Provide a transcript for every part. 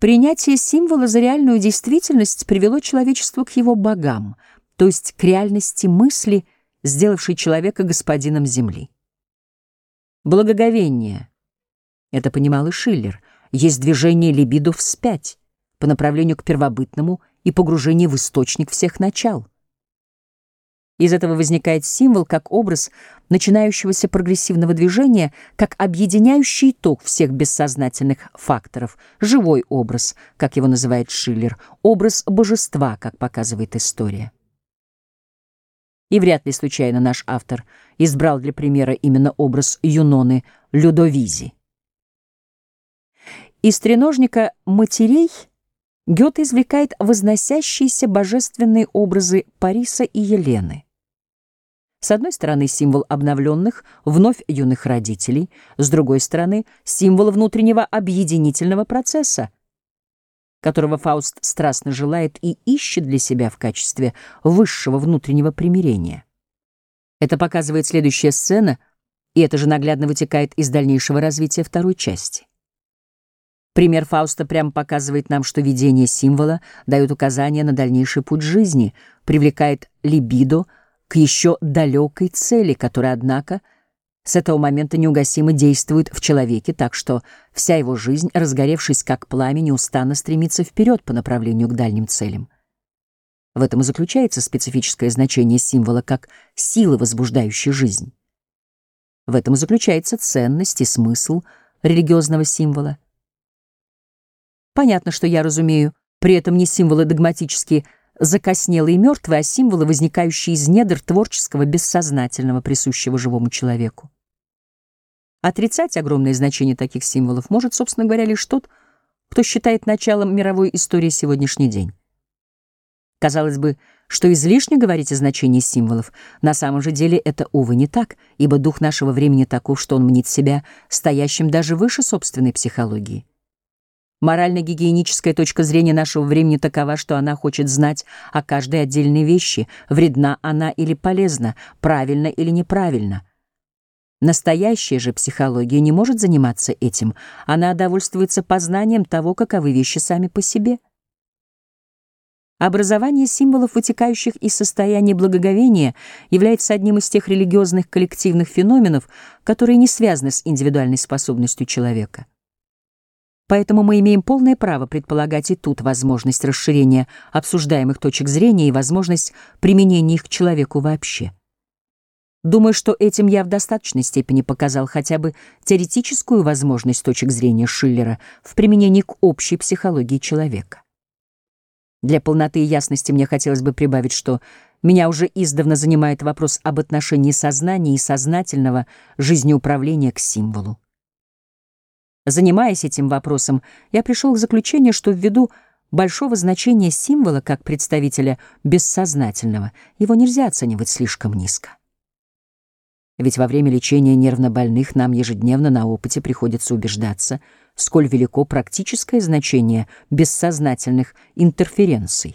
Принятие символа за реальную действительность привело человечество к его богам, то есть к реальности мысли, сделавшей человека господином Земли. Благоговение, это понимал и Шиллер, есть движение либидо вспять по направлению к первобытному и погружение в источник всех начал. Из этого возникает символ как образ начинающегося прогрессивного движения, как объединяющий итог всех бессознательных факторов, живой образ, как его называет Шиллер, образ божества, как показывает история. И вряд ли случайно наш автор избрал для примера именно образ Юноны Людовизи. Из треножника матерей Гёте извлекает возносящиеся божественные образы Париса и Елены. С одной стороны, символ обновленных, вновь юных родителей, с другой стороны, символ внутреннего объединительного процесса, которого Фауст страстно желает и ищет для себя в качестве высшего внутреннего примирения. Это показывает следующая сцена, и это же наглядно вытекает из дальнейшего развития второй части. Пример Фауста прямо показывает нам, что видение символа дает указания на дальнейший путь жизни, привлекает либидо, к еще далекой цели, которая, однако, с этого момента неугасимо действует в человеке, так что вся его жизнь, разгоревшись как пламя, неустанно стремится вперед по направлению к дальним целям. В этом и заключается специфическое значение символа как силы, возбуждающей жизнь. В этом и заключается ценность и смысл религиозного символа. Понятно, что я разумею при этом не символы догматические закоснелые и мертвые, а символы, возникающие из недр творческого, бессознательного, присущего живому человеку. Отрицать огромное значение таких символов может, собственно говоря, лишь тот, кто считает началом мировой истории сегодняшний день. Казалось бы, что излишне говорить о значении символов. На самом же деле это, увы, не так, ибо дух нашего времени таков, что он мнит себя стоящим даже выше собственной психологии. Морально-гигиеническая точка зрения нашего времени такова, что она хочет знать о каждой отдельной вещи, вредна она или полезна, правильно или неправильно. Настоящая же психология не может заниматься этим, она довольствуется познанием того, каковы вещи сами по себе. Образование символов, вытекающих из состояния благоговения, является одним из тех религиозных коллективных феноменов, которые не связаны с индивидуальной способностью человека. Поэтому мы имеем полное право предполагать и тут возможность расширения обсуждаемых точек зрения и возможность применения их к человеку вообще. Думаю, что этим я в достаточной степени показал хотя бы теоретическую возможность точек зрения Шиллера в применении к общей психологии человека. Для полноты и ясности мне хотелось бы прибавить, что меня уже издавна занимает вопрос об отношении сознания и сознательного жизнеуправления к символу. Занимаясь этим вопросом, я пришел к заключению, что ввиду большого значения символа как представителя бессознательного, его нельзя оценивать слишком низко. Ведь во время лечения нервнобольных нам ежедневно на опыте приходится убеждаться, сколь велико практическое значение бессознательных интерференций.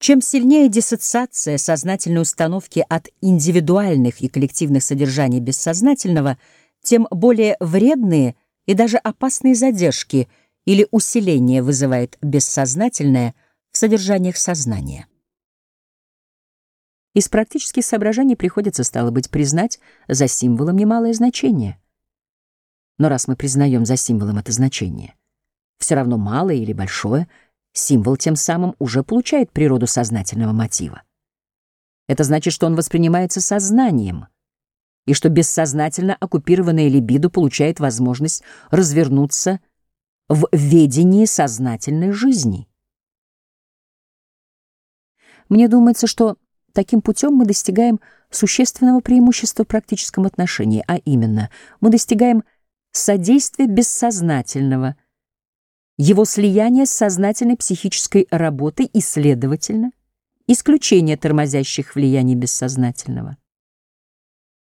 Чем сильнее диссоциация сознательной установки от индивидуальных и коллективных содержаний бессознательного — тем более вредные и даже опасные задержки или усиление вызывает бессознательное в содержаниях сознания. Из практических соображений приходится, стало быть, признать за символом немалое значение. Но раз мы признаем за символом это значение, все равно малое или большое, символ тем самым уже получает природу сознательного мотива. Это значит, что он воспринимается сознанием — и что бессознательно оккупированная либидо получает возможность развернуться в ведении сознательной жизни. Мне думается, что таким путем мы достигаем существенного преимущества в практическом отношении, а именно мы достигаем содействия бессознательного, его слияния с сознательной психической работой и, следовательно, исключения тормозящих влияний бессознательного.